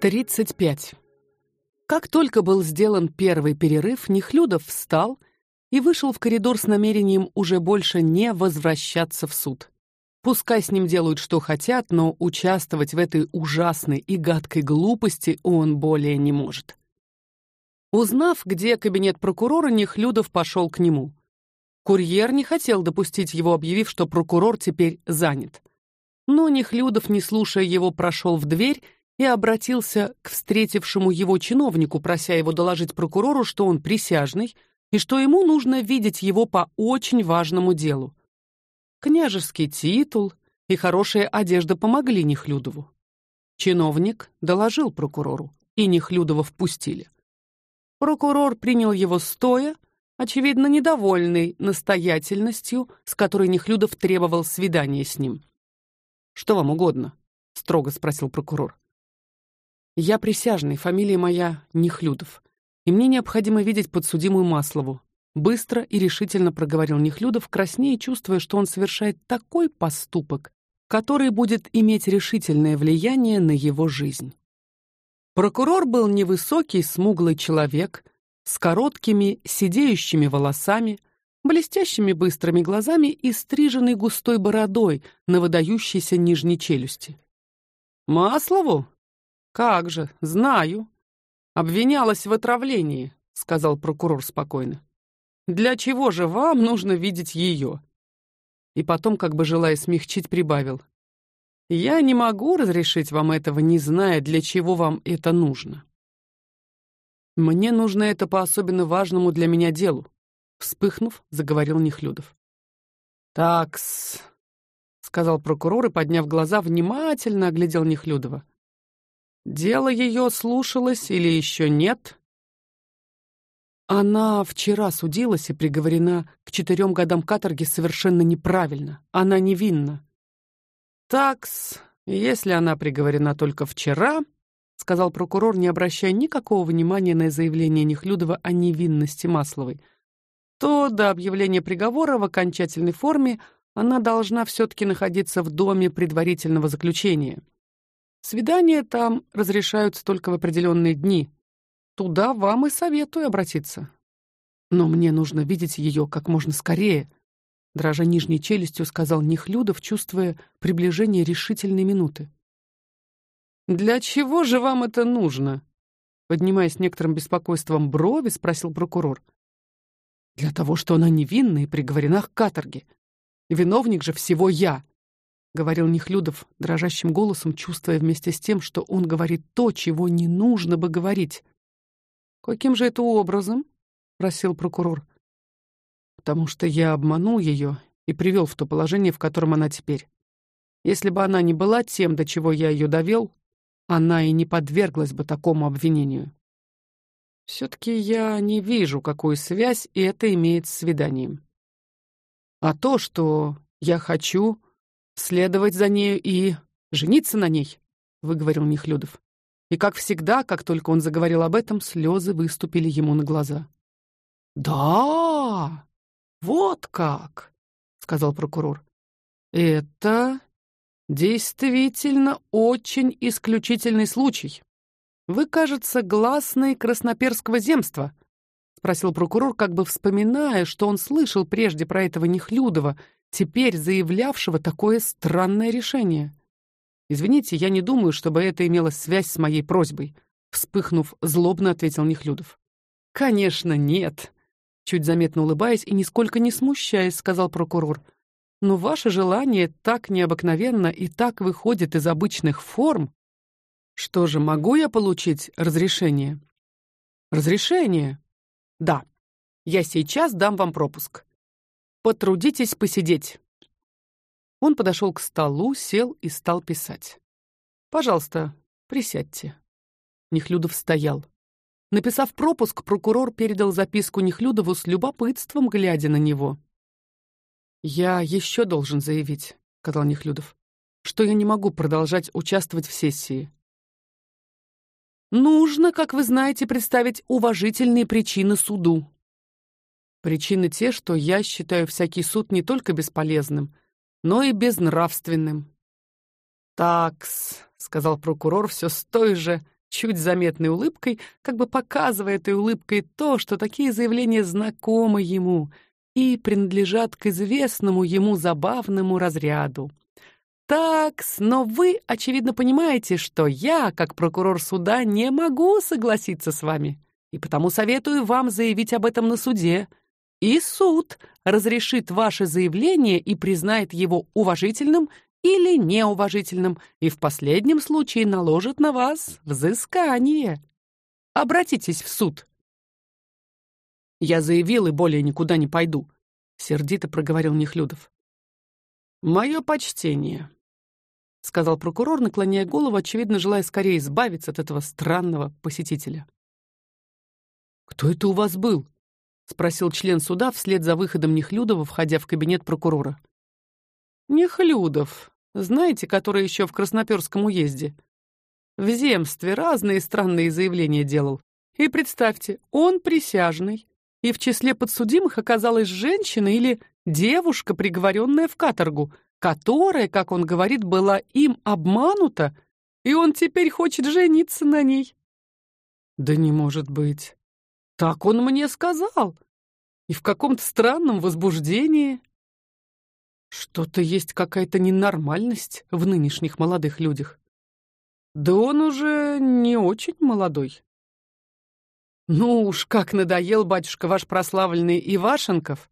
35. Как только был сделан первый перерыв, Нехлюдов встал и вышел в коридор с намерением уже больше не возвращаться в суд. Пускай с ним делают что хотят, но участвовать в этой ужасной и гадкой глупости он более не может. Узнав, где кабинет прокурора, Нехлюдов пошел к нему. Курьер не хотел допустить его, объявив, что прокурор теперь занят. Но Нехлюдов, не слушая его, прошел в дверь и обратился к встретившему его чиновнику, прося его доложить прокурору, что он присяжный и что ему нужно видеть его по очень важному делу. Княжеский титул и хорошая одежда помогли Нехлюдову. Чиновник доложил прокурору, и Нехлюдова впустили. Прокурор принял его стоя, очевидно недовольный настоятельностью, с которой Нехлюдов требовал свидания с ним. Что вам угодно? строго спросил прокурор. Я присяжный, фамилия моя Нехлюдов, и мне необходимо видеть подсудимую Маслову. Быстро и решительно проговорил Нехлюдов, краснея, чувствуя, что он совершает такой поступок, который будет иметь решительное влияние на его жизнь. Прокурор был невысокий, смуглый человек с короткими, сидеющими волосами, блестящими быстрыми глазами и стриженной густой бородой на выдающейся нижней челюсти. Маслову? Как же, знаю. Обвинялась в отравлении, сказал прокурор спокойно. Для чего же вам нужно видеть ее? И потом, как бы желая смягчить, прибавил: Я не могу разрешить вам этого, не зная, для чего вам это нужно. Мне нужно это по особенно важному для меня делу, вспыхнув, заговорил Нехлюдов. Такс, сказал прокурор и, подняв глаза, внимательно оглядел Нехлюдова. Дело ее слушалось или еще нет? Она вчера судилась и приговорена к четырем годам каторги совершенно неправильно. Она невинна. Такс, если она приговорена только вчера, сказал прокурор, не обращая никакого внимания на заявление Нехлюдова о невинности Масловой, то до объявления приговора в окончательной форме она должна все таки находиться в доме предварительного заключения. Свидания там разрешаются только в определенные дни. Туда вам и советую обратиться. Но мне нужно видеть ее как можно скорее, дрожа нижней челюстью, сказал Нехлюдов, чувствуя приближение решительной минуты. Для чего же вам это нужно? поднимаясь некоторым беспокойством брови, спросил прокурор. Для того, что она невинна и приговорена к каторге. Виновник же всего я говорил Нехлюдов дрожащим голосом, чувствуя вместе с тем, что он говорит то, чего не нужно бы говорить. Каким же это образом? просил прокурор. Потому что я обманул ее и привел в то положение, в котором она теперь. Если бы она не была тем, до чего я ее довел, она и не подверглась бы такому обвинению. все таки я не вижу, какую связь это имеет с свиданием. А то, что я хочу, следовать за нею и жениться на ней, выговорил Нехлюдов. И как всегда, как только он заговорил об этом, слезы выступили ему на глаза. Да, вот как, сказал прокурор. Это действительно очень исключительный случай. Вы, кажется, гласный красноперского земства, спросил прокурор, как бы вспоминая, что он слышал прежде про этого Нехлюдова теперь заявлявшего такое странное решение. Извините, я не думаю, чтобы это имело связь с моей просьбой, вспыхнув, злобно ответил Нехлюдов. Конечно, нет, чуть заметно улыбаясь и нисколько не смущаясь, сказал прокурор. Но ваше желание так необыкновенно и так выходит из обычных форм. Что же, могу я получить разрешение? Разрешение? Да. Я сейчас дам вам пропуск. Потрудитесь посидеть. Он подошел к столу, сел и стал писать. Пожалуйста, присядьте. Нехлюдов стоял. Написав пропуск, прокурор передал записку Нехлюдову с любопытством, глядя на него. Я еще должен заявить, сказал Нехлюдов, что я не могу продолжать участвовать в сессии. Нужно, как вы знаете, представить уважительные причины суду, Причины те, что я считаю всякий суд не только бесполезным, но и безнравственным. Такс, сказал прокурор все с той же чуть заметной улыбкой, как бы показывая этой улыбкой то, что такие заявления знакомы ему и принадлежат к известному ему забавному разряду. Так, но вы, очевидно, понимаете, что я, как прокурор суда, не могу согласиться с вами, и потому советую вам заявить об этом на суде. И суд разрешит ваше заявление и признает его уважительным или неуважительным, и в последнем случае наложит на вас взыскание. Обратитесь в суд. Я заявил и более никуда не пойду, сердито проговорил Нехлюдов. Мое почтение, сказал прокурор, наклоняя голову, очевидно желая скорее избавиться от этого странного посетителя. Кто это у вас был? Спросил член суда вслед за выходом Нехлюдова, входя в кабинет прокурора. Нехлюдов, знаете, который еще в Красноперском уезде. В земстве разные странные заявления делал. И представьте, он присяжный, и в числе подсудимых оказалась женщина или девушка, приговоренная в каторгу, которая, как он говорит, была им обманута, и он теперь хочет жениться на ней. Да не может быть. Так он мне сказал. И в каком-то странном возбуждении. Что-то есть какая-то ненормальность в нынешних молодых людях. Да он уже не очень молодой. Ну уж как надоел батюшка ваш прославленный Ивашенков.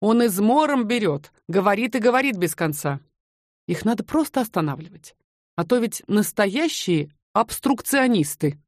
Он измором берет, говорит и говорит без конца. Их надо просто останавливать. А то ведь настоящие обструкционисты.